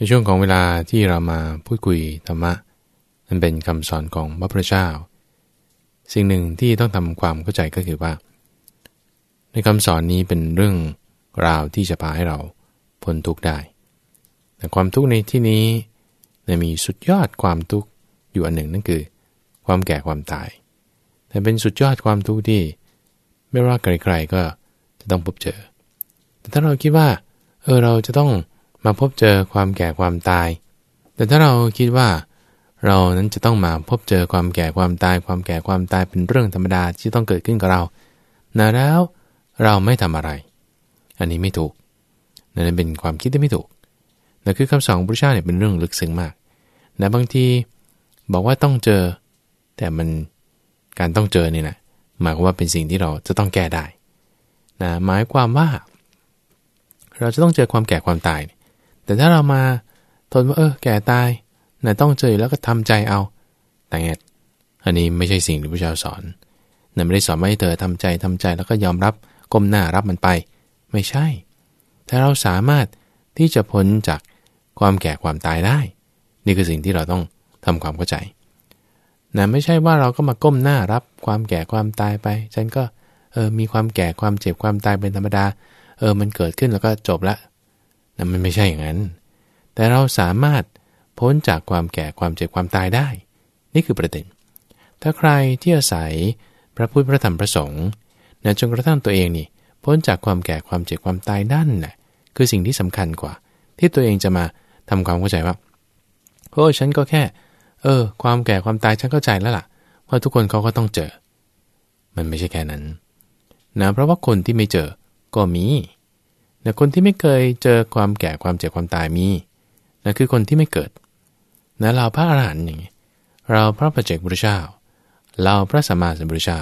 ในช่วงของเวลาที่เรามาพูดคุยธรรมะมันเป็นคำสอนของพระพุทธเจ้า สิ่งหนึ่งที่ต้องทำความเข้าใจก็คือว่า ในคำสอนนี้เป็นเรื่องราวที่จะพาให้เราพ้นทุกข์ได้ แต่ความทุกข์ในที่นี้มีสุดยอดความทุกข์อยู่อันหนึ่งนั่นคือ ความแก่ความตาย แต่เป็นสุดยอดความทุกข์ที่ ไม่ว่าใครๆก็จะต้องพบเจอ แต่ถ้าเราคิดว่า เออเราจะต้อง มาพบเจอความแก่ความตาย แต่ถ้าเราคิดว่า เรานั้นจะต้องมาพบเจอความแก่ความตาย ความแก่ความตายเป็นเรื่องธรรมดาที่ต้องเกิดขึ้นกับเรานะแล้วเราไม่ทำอะไร อันนี้ไม่ถูก นั่นเป็นความคิดที่ไม่ถูกนั่นคือคำสอนของพระเจ้าเนี่ยเป็นเรื่องลึกซึ้งมากนะบางทีบอกว่าต้องเจอ แต่มันการต้องเจอเนี่แหละหมายความว่าเป็นสิ่งที่เราจะต้องแก้ได้นะหมายความว่า เราจะต้องเจอความแก่ความตาย แต่ถ้าเรามาทนว่าเออแก่ตายนะต้องเจอแล้วก็ทำใจเอา แต่เงียอันนี้ไม่ใช่สิ่งที่พระเจ้าสอนนะไม่ได้สอนให้เธอทำใจทำใจแล้วก็ยอมรับก้มหน้ารับมันไป ไม่ใช่ถ้าเราสามารถที่จะพ้นจากความแก่ความตายได้ นี่คือสิ่งที่เราต้องทำความเข้าใจนะไม่ใช่ว่าเราก็มาก้มหน้ารับความแก่ความตายไป ฉันก็เออมีความแก่ความเจ็บความตายเป็นธรรมดา เออมันเกิดขึ้นแล้วก็จบละ นะมันไม่ใช่อย่างนั้น แต่เราสามารถพ้นจากความแก่ความเจ็บความตายได้ นี่คือประเด็น ถ้าใครที่อาศัยพระพุทธพระธรรมพระสงฆ์นะจนกระทั่งตัวเองนี่พ้นจากความแก่ความเจ็บความตายนั่นแหละคือสิ่งที่สำคัญกว่า ที่ตัวเองจะมาทำความเข้าใจว่าโอ้ฉันก็แค่ เออ ความแก่ความตายฉันเข้าใจแล้วล่ะว่าทุกคนเขาก็ต้องเจอ มันไม่ใช่แค่นั้นนะเพราะว่าคนที่ไม่เจอก็มี แต่คนที่ไม่เคยเจอความแก่ความเจ็บความตายมีนะคือคนที่ไม่เกิดนะเราพระอรหันต์อย่างนี้เราพระปัจเจกบุตรเจ้า เราพระสัมมาสัมพุทธเจ้า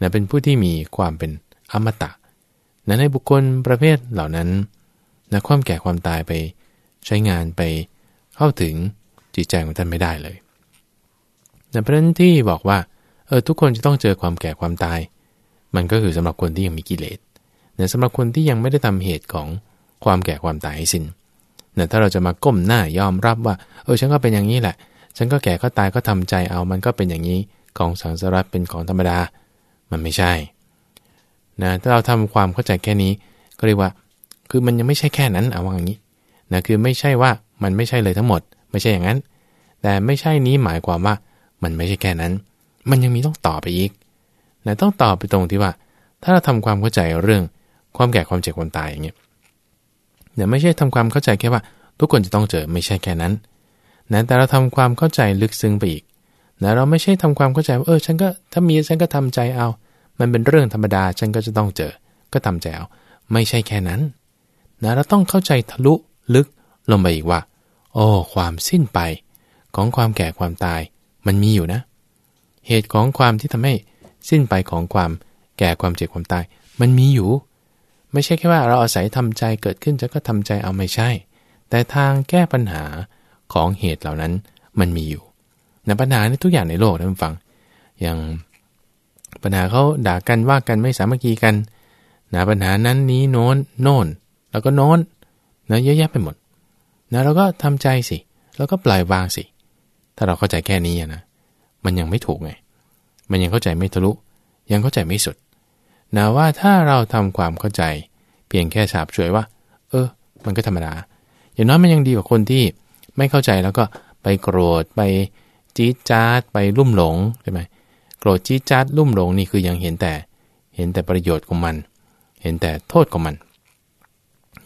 นะเป็นผู้ที่มีความเป็นอมตะนะในบุคคลประเภทเหล่านั้นนะความแก่ความตายไปใช้งานไปเข้าถึงจิตใจของท่านไม่ได้เลยนะเพราะนั้นที่บอกว่าเออทุกคนจะต้องเจอความแก่ความตาย มันก็คือสำหรับคนที่ยังมีกิเลส นะสำหรับคนที่ยังไม่ได้ทำเหตุของความแก่ความตายให้สิ้นนะถ้าเราจะมาก้มหน้ายอมรับว่า เออฉันก็เป็นอย่างนี้แหละ ฉันก็แก่ก็ตายก็ทำใจเอา มันก็เป็นอย่างนี้ของสังสารวัตเป็นของธรรมดา มันไม่ใช่นะถ้าเราทำความเข้าใจแค่นี้ก็เรียกว่า คือมันยังไม่ใช่แค่นั้นเอาว่าอย่างนี้นะคือไม่ใช่ว่ามันไม่ใช่เลยทั้งหมด ไม่ใช่อย่างนั้น แต่ไม่ใช่นี้หมายความว่ามันไม่ใช่แค่นั้น มันยังมีต้องต่อไปอีกนะต้องต่อไปตรงที่ว่า ถ้าเราทำความเข้าใจเรื่อง ความแก่ความเจ็บความตายอย่างเงี้ยเนี่ยไม่ใช่ทำความเข้าใจแค่ว่า ทุกคนจะต้องเจอไม่ใช่แค่นั้นนะแต่เราทำความเข้าใจลึกซึ้งไปอีกนะเราไม่ใช่ทำความเข้าใจว่าเออฉันก็ถ้ามีฉันก็ทำใจเอา มันเป็นเรื่องธรรมดาฉันก็จะต้องเจอ ก็ทำใจเอาไม่ใช่แค่นั้นนะเราต้องเข้าใจทะลุลึกลงไปอีกว่า โอ้ความสิ้นไป ของความแก่ความตาย มันมีอยู่นะ เหตุของความที่ทำให้สิ้นไปของความแก่ความเจ็บความตาย มันมีอยู่ ไม่ใช่แค่ว่าเราอาศัยทำใจเกิดขึ้นจะก็ทำใจเอาไม่ใช่ แต่ทางแก้ปัญหาของเหตุเหล่านั้นมันมีอยู่ในปัญหาในทุกอย่างในโลกท่านฟัง อย่างปัญหาเขาด่ากันว่ากันไม่สามัคคีกันนะปัญหานั้นนี้โน้นโน่น แล้วก็โน้นนะเยอะแยะไปหมดนะเราก็ทำใจสิ แล้วก็ปล่อยวางสิ ถ้าเราเข้าใจแค่นี้นะ มันยังไม่ถูกไง มันยังเข้าใจไม่ทะลุ ยังเข้าใจไม่สุด นะว่าถ้าเราทำความเข้าใจ เพียงแค่ฉาบช่วยว่า เออ มันก็ธรรมดา อย่างน้อยมันยังดีกว่าคนที่ไม่เข้าใจแล้วก็ไปโกรธไปจี๊ดจ๊าดไปลุ่มหลงใช่ไหมโกรธจี้จัดลุ่มหลงนี่คือยังเห็นแต่ เห็นแต่ประโยชน์ของมัน เห็นแต่โทษของมัน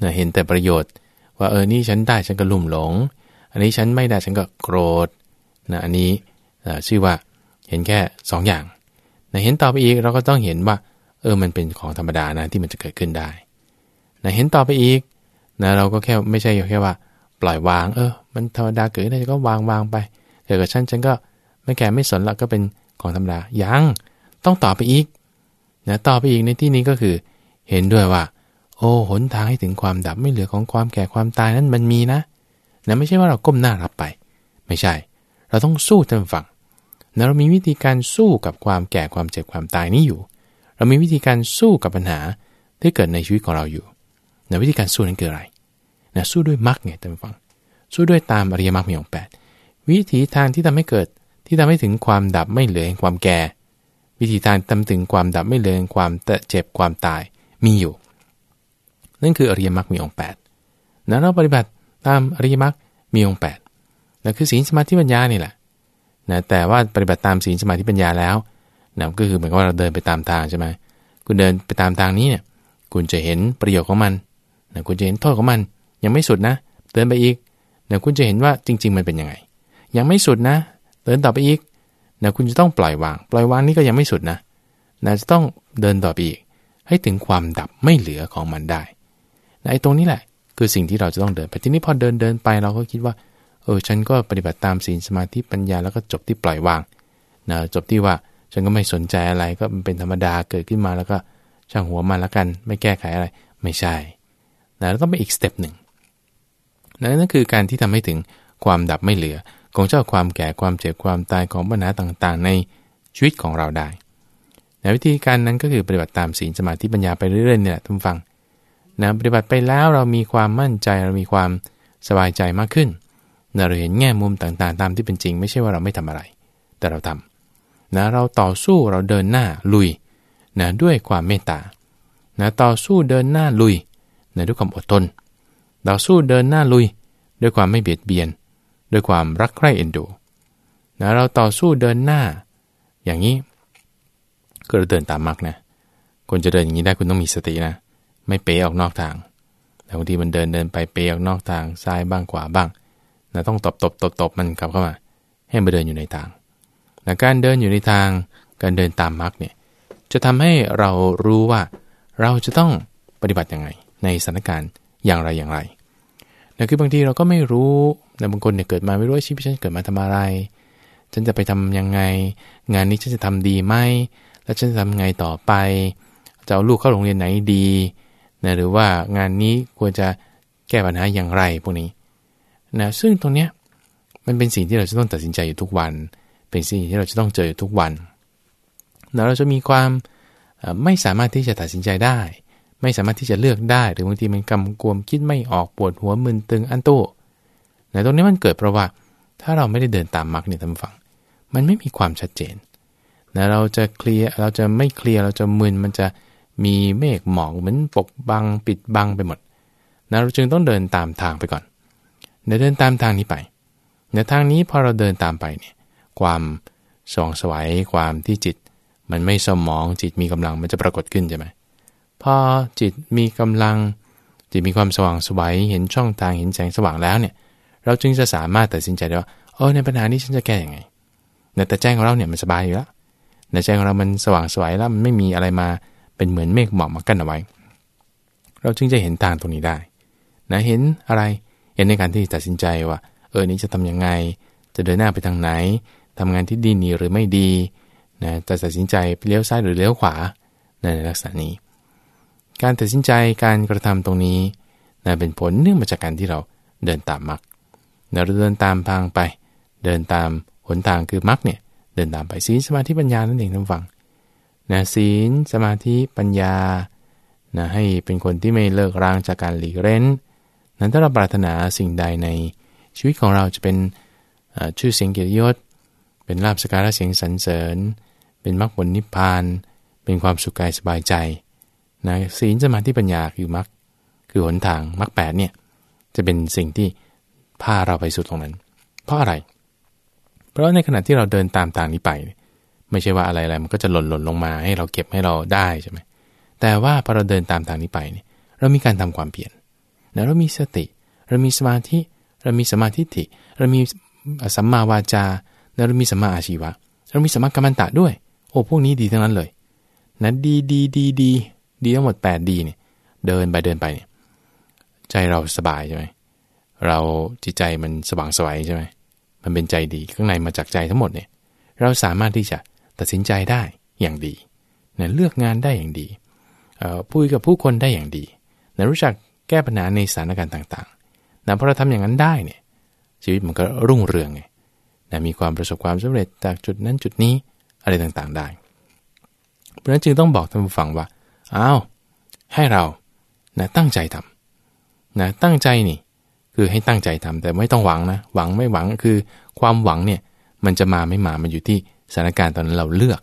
นะเห็นแต่ประโยชน์ ว่าเออนี่ฉันได้ฉันก็ลุ่มหลง อันนี้ฉันไม่ได้ฉันก็โกรธนะอันนี้ชื่อว่าเห็นแค่2ออย่างนะเห็นต่อไปอีกเราก็ต้องเห็นว่า ออมันเป็นของธรรมดานะที่มันจะเกิดขึ้นได้นะเห็นต่อไปอีกนะเราก็แค่ไม่ใช่แค่ว่า ปล่อยวาง เออ มันธรรมดาเกิดได้ก็วางวางไปเกิดกับฉันฉันก็ไม่แก่ไม่สนละก็เป็นของธรรมดายังต้องต่อไปอีกนะต่อไปอีกในที่นี้ก็คือ เห็นด้วยว่า โอ้หนทางให้ถึงความดับไม่เหลือของความแก่ความตายนั้นมันมีนะนะไม่ใช่ว่าเราก้มหน้ารับไป ไม่ใช่ เราต้องสู้ทางฝั่งนะเรามีวิธีการสู้กับความแก่ความเจ็บความตายนี้อยู่ เรามีวิธีการสู้กับปัญหาที่เกิดในชีวิตของเราอยู่นะวิธีการสู้นั้นคืออะไรนะสู้ด้วยมรรคไงท่านฟัง สู้ด้วยตามอริยมรรคมีองค์แปดวิธีทางที่ทำให้เกิดที่ทำให้ถึงความดับไม่เหลือแห่งความแก่ วิธีทางทำถึงความดับไม่เหลือแห่งความเจ็บความตายมีอยู่ นั่นคืออริยมรรคมีองค์แปดนะเราปฏิบัติตามอริยมรรคมีองค์แปดนั่นคือศีลสมาธิปัญญานี่แหละนะแต่ว่าปฏิบัติตามศีลสมาธิปัญญาแล้ว นะก็คือเหมือนกับว่าเราเดินไปตามทางใช่ไหมคุณเดินไปตามทางนี้เนี่ย คุณจะเห็นประโยชน์ของมันนะคุณจะเห็นโทษของมัน ยังไม่สุดนะ เดินไปอีกนะคุณจะเห็นว่าจริง ๆ มันเป็นยังไง ยังไม่สุดนะ เดินต่อไปอีกนะคุณจะต้องปล่อยวาง ปล่อยวางนี่ก็ยังไม่สุดนะนะจะต้องเดินต่อไปอีก ให้ถึงความดับไม่เหลือของมันได้นะไอ้ตรงนี้แหละ คือสิ่งที่เราจะต้องเดินไปทีนี้พอเดินเดินไปเราก็คิดว่า เออฉันก็ปฏิบัติตามศีลสมาธิปัญญาแล้วก็จบที่ปล่อยวางนะจบที่ว่า ฉันก็ไม่สนใจอะไรก็เป็นธรรมดาเกิดขึ้นมาแล้วก็ช่างหัวมันแล้วกัน ไม่แก้ไขอะไร ไม่ใช่นะแล้วต้องไปอีก step หนึ่งนั่นคือการที่ทำให้ถึงความดับไม่เหลือ ของเจ้าความแก่ความเจ็บความตายของปัญหาต่างๆ ในชีวิตของเราได้ในวิธีการนั้นก็คือปฏิบัติตามศีลสมาธิปัญญาไปเรื่อยๆเนี่ยทุกฟังนะปฏิบัติไปแล้วเรามีความมั่นใจเรามีความสบายใจมากขึ้นนะเราเห็นแง่มุมต่างๆ ตามที่เป็นจริง ไม่ใช่ว่าเราไม่ทำอะไร แต่เราทำ นะเราต่อสู้เราเดินหน้าลุยนะด้วยความเมตตานะต่อสู้เดินหน้าลุยนะด้วยความอดทน ต่อสู้เดินหน้าลุย ด้วยความไม่เบียดเบียน ด้วยความรักใคร่เอ็นดูนะเราต่อสู้เดินหน้า อย่างนี้ก็เราเดินตามมักนะคนจะเดินอย่างนี้ได้คุณต้องมีสตินะ ไม่เป๋ออกนอกทางแต่บางทีมันเดินเดินไปเป๋ออกนอกทางซ้ายบ้างขวาบ้างนะต้องตบตบตบตบมันกลับเข้ามา ให้มาเดินอยู่ในทาง นะการเดินอยู่ในทางการเดินตามมักเนี่ยจะทำให้เรารู้ว่าเราจะต้องปฏิบัติยังไง ในสถานการณ์อย่างไรอย่างไรนะคือบางทีเราก็ไม่รู้นะบางคนเนี่ยเกิดมาไม่รู้ว่าชีวิตฉันเกิดมาทำอะไร ฉันจะไปทํำยังไง งานนี้ฉันจะทำดีไหมแล้วฉันจะทำไงต่อไป จะเอาลูกเข้าโรงเรียนไหนดีนะหรือว่างานนี้ควรจะแก้ปัญหาอย่างไรพวกนี้นะซึ่งตรงเนี้ยมันเป็นสิ่งที่เราจะต้องตัดสินใจอยู่ทุกวัน เป็นสิ่งที่เราจะต้องเจอทุกวันเราจะมีความไม่สามารถที่จะตัดสินใจได้ ไม่สามารถที่จะเลือกได้ หรือบางทีมันกำกวมคิดไม่ออกปวดหัวมึนตึงอันตู้ในตรงนี้มันเกิดเพราะว่าถ้าเราไม่ได้เดินตามมรรคเนี่ยท่านฟัง มันไม่มีความชัดเจนนะเราจะเคลียร์เราจะไม่เคลียร์เราจะมึนมันจะมีเมฆหมอกเหมือนปกบังปิดบังไปหมดนะเราจึงต้องเดินตามทางไปก่อนเดินตามทางนี้ไปในทางนี้พอเราเดินตามไปเนี่ย ความส่องสวัยความที่จิต มันไม่สมองจิตมีกำลังมันจะปรากฏขึ้นใช่ไหมพอจิตมีกำลัง จิตมีความสว่างสวัยเห็นช่องทางเห็นแสงสว่างแล้วเนี่ย เราจึงจะสามารถตัดสินใจได้ว่าเออในปัญหานี้ฉันจะแก้ยังไงแต่ใจของเราเนี่ยมันสบายอยู่แล้วในใจของเรามันสว่างสวยแล้วมันไม่มีอะไรมาเป็นเหมือนเมฆหมอกมากั้นเอาไว้ เราจึงจะเห็นทางตรงนี้ได้นะเห็นอะไรเห็นในการที่ตัดสินใจว่า เออนี้จะทํำยังไง จะเดินหน้าไปทางไหน ทำงานที่ดีนีหรือไม่ดีนะจะตัดสินใจเลี้ยวซ้ายหรือเลี้ยวขวาในลักษณะนี้ การตัดสินใจการกระทำตรงนี้นะเป็นผลเนื่องมาจากการที่เราเดินตามมรรคเราเดินตามทางไป เดินตามหนทางคือมรรคเนี่ยเดินตามไปศีลสมาธิปัญญานั่นเองท่านฟังนะศีลสมาธิปัญญานะให้เป็นคนที่ไม่เลิกรางจากการหลีกเล่นนั้นถ้าเราปรารถนาสิ่งใดในชีวิตของเราจะเป็นชื่อเสียงเกียรติยศ เป็นลาบสการะเสียงสรรเสริญ เป็นมรรคผลนิพพาน เป็นความสุขกายสบายใจนะศีลสมาธิปัญญาคือมรรคคือหนทางมรรคแปดเนี่ยจะเป็นสิ่งที่พาเราไปสู่ตรงนั้น เพราะอะไร เพราะในขณะที่เราเดินตามทางนี้ไป ไม่ใช่ว่าอะไรอะไรมันก็จะหล่นหล่นลงมาให้เราเก็บให้เราได้ใช่ไหมแต่ว่าพอเราเดินตามทางนี้ไปเนี่ยเรามีการทำความเปลี่ยนนะเรามีสติ เรามีสมาธิ เรามีสมาธิิเรามีสัมมาวาจา เรามีสัมมาอาชีวะ เรามีสัมมากัมมันตะด้วย โอ้พวกนี้ดีทั้งนั้นเลยนะดีดีดีดีดีทั้งหมด8ดีเนี่ยเดินไปเดินไปเนี่ยใจเราสบายใช่ไหมเราจิตใจมันสว่างสวยใช่ไหมมันเป็นใจดีข้างในมาจากใจทั้งหมดเนี่ยเราสามารถที่จะตัดสินใจได้อย่างดีนะเลือกงานได้อย่างดีพูดกับผู้คนได้อย่างดีนะรู้จักแก้ปัญหาในสถานการณ์ต่างๆนะพอเราทำอย่างนั้นได้เนี่ยชีวิตมันก็รุ่งเรืองไง นะมีความประสบความสำเร็จจากจุดนั้นจุดนี้อะไรต่างๆได้ เพราะนั้นจึงต้องบอกท่านผู้ฟังว่าอ้าวให้เรานะตั้งใจทำนะตั้งใจนี่คือให้ตั้งใจทำแต่ไม่ต้องหวังนะหวังไม่หวังคือความหวังเนี่ยมันจะมาไม่มามันอยู่ที่สถานการณ์ตอนนั้นเราเลือก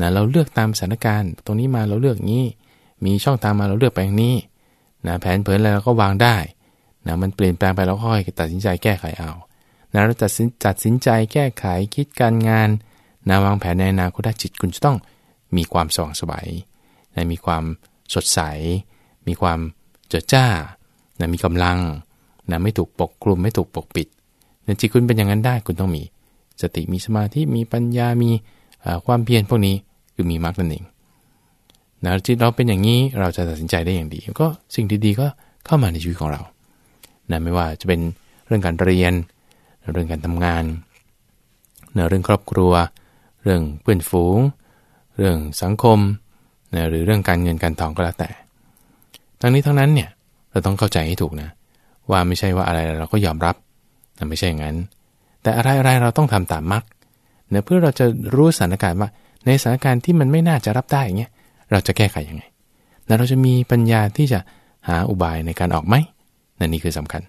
นะเราเลือกตามสถานการณ์ ตรงนี้มาเราเลือกงี้ มีช่องทางมาเราเลือกไปอย่างนี้นะแผนเผินอะไรเราก็วางได้นะมันเปลี่ยนแปลงไปแล้วค่อยตัดสินใจแก้ไขเอา นะเราตัดสินตัดสินใจแก้ไขคิดการงานนะวางแผนในอนาคตจิตคุณจะต้องมีความสว่างสบายนะมีความสดใส มีความเจิดจ้านะมีกำลังนะไม่ถูกปกคลุมไม่ถูกปกปิดนะจิตคุณเป็นอย่างนั้นได้คุณต้องมี สติมีสมาธิมีปัญญามีความเพียรพวกนี้คือมีมรรคนั่นเองนะจิตเราเป็นอย่างนี้เราจะตัดสินใจได้อย่างดี ก็สิ่งดีๆก็เข้ามาในชีวิตของเรานะไม่ว่าจะเป็นเรื่องการเรียน เรื่องการทำงานเรื่องครอบครัว เรื่องเพื่อนฝูง เรื่องสังคมนะหรือเรื่องการเงินการทองก็แล้วแต่ ทั้งนี้ทั้งนั้นเนี่ยเราต้องเข้าใจให้ถูกนะ ว่าไม่ใช่ว่าอะไรเราก็ยอมรับนะไม่ใช่อย่างนั้น แต่อะไรอะไรเราต้องทำตามมรรคเนะเพื่อเราจะรู้สถานการณ์ว่าในสถานการณ์ที่มันไม่น่าจะรับได้อย่างเงี้ยเราจะแก้ไขยังไงนะเราจะมีปัญญาที่จะหาอุบายในการออกไหมนั่นนี่คือสำคัญ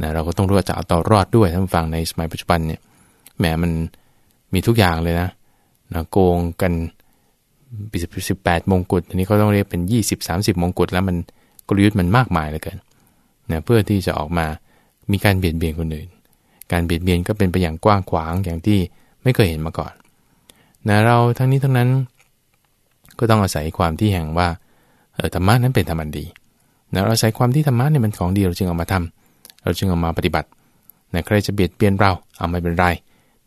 นะเราก็ต้องรู้ว่าจะเอาต่อรอดด้วยท่านฟังในสมัยปัจจุบันเนี่ยแหมมันมีทุกอย่างเลยนะนะโกงกันปีสิบแปดมงกุฎอันนี้ก็ต้องเรียกเป็นยี่สิบสามสิบมงกุฎแล้วมันกลยุทธ์มันมากมายเหลือเกินนะเพื่อที่จะออกมามีการเบียดเบียนคนอื่น การเบียดเบียนก็เป็นไปอย่างกว้างขวางอย่างที่ไม่เคยเห็นมาก่อนนะเราทั้งนี้ทั้งนั้นก็ต้องอาศัยความที่แห่งว่าเออธรรมะนั้นเป็นธรรมันดีนะเราอาศัยความที่ธรรมะเนี่ยมันของดีเราจึงเอามาทำ เราจึงเอามาปฏิบัตินะใครจะเบียดเบียนเราเอาไม่เป็นไร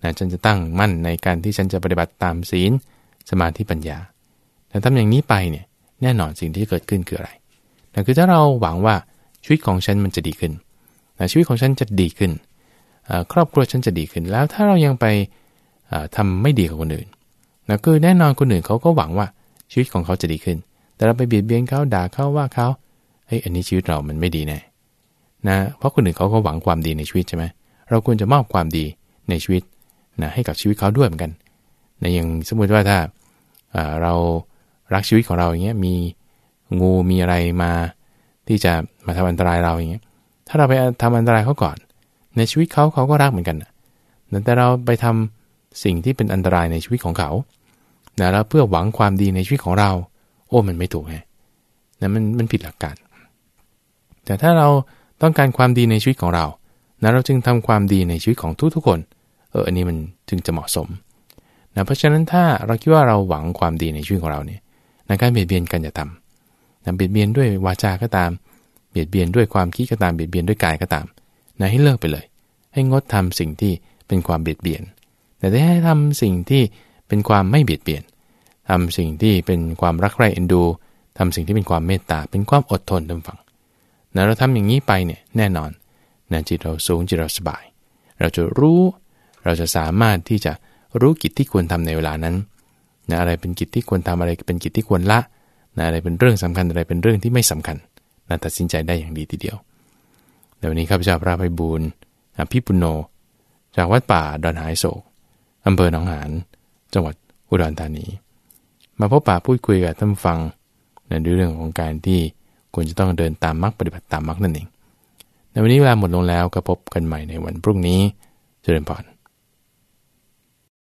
นะฉันจะตั้งมั่นในการที่ฉันจะปฏิบัติตามศีลสมาธิปัญญา แต่ทำอย่างนี้ไปเนี่ยแน่นอนสิ่งที่เกิดขึ้นคืออะไรนั่นคือถ้าเราหวังว่าชีวิตของฉันมันจะดีขึ้นนะชีวิตของฉันจะดีขึ้น ครอบครัวฉันจะดีขึ้น แล้วถ้าเรายังไปทำไม่ดีกับคนอื่นนะคือแน่นอนคนอื่นเขาก็หวังว่าชีวิตของเขาจะดีขึ้น แต่เราไปเบียดเบียนเขาด่าเขาว่าเขาเฮ้ยอันนี้ชีวิตเรามันไม่ดีแน่ นะเพราะคนอื่นเขาก็หวังความดีในชีวิตใช่ไหมเราควรจะมอบความดีในชีวิตนะให้กับชีวิตเขาด้วยเหมือนกันนะอย่างสมมติว่าถ้าเรารักชีวิตของเราอย่างเงี้ยมีงูมีอะไรมาที่จะมาทำอันตรายเราอย่างเงี้ยถ้าเราไปทำอันตรายเขาก่อน ในชีวิตเขาเขาก็รักเหมือนกันนะแต่เราไปทำสิ่งที่เป็นอันตรายในชีวิตของเขานะแล้วเพื่อหวังความดีในชีวิตของเรา โอ้มันไม่ถูกไงนะมันมันผิดหลักการ แต่ถ้าเรา ต้องการความดีในชีวิตของเรานะเราจึงทำความดีในชีวิตของทุกๆคน เอออันนี้มันจึงจะเหมาะสมนะเพราะฉะนั้นถ้าเราคิดว่าเราหวังความดีในชีวิตของเราเนี่ยในการเบียดเบียนกันอย่าทำนะเบียดเบียนด้วยวาจาก็ตาม เบียดเบียนด้วยความคิดก็ตาม เบียดเบียนด้วยกายก็ตามนะให้เลิกไปเลย ให้งดทำสิ่งที่เป็นความเบียดเบียน แต่ได้ให้ทำสิ่งที่เป็นความไม่เบียดเบียนทำสิ่งที่เป็นความรักใคร่เอ็นดูทำสิ่งที่เป็นความเมตตา เป็นความอดทนทำฝัง นะเราทำอย่างนี้ไปเนี่ยแน่นอนนะจิตเราสูงจิตเราสบาย เราจะรู้เราจะสามารถที่จะรู้กิจที่ควรทำในเวลานั้นนะอะไรเป็นกิจที่ควรทำอะไรเป็นกิจที่ควรละนะอะไรเป็นเรื่องสำคัญอะไรเป็นเรื่องที่ไม่สำคัญนะตัดสินใจได้อย่างดีทีเดียวเดี๋ยวนี้ข้าพเจ้าพระไพบูลอภิปุโน จากวัดป่าดอนหายโศกอำเภอหนองหาน จังหวัดอุดรธานี มาพบป่าพูดคุยกับท่านฟังในเรื่องของการที่ ควรจะต้องเดินตามมรรคปฏิบัติตามมรรคนั่นเองในวันนี้เวลาหมดลงแล้วก็พบกันใหม่ในวันพรุ่งนี้เจริญพร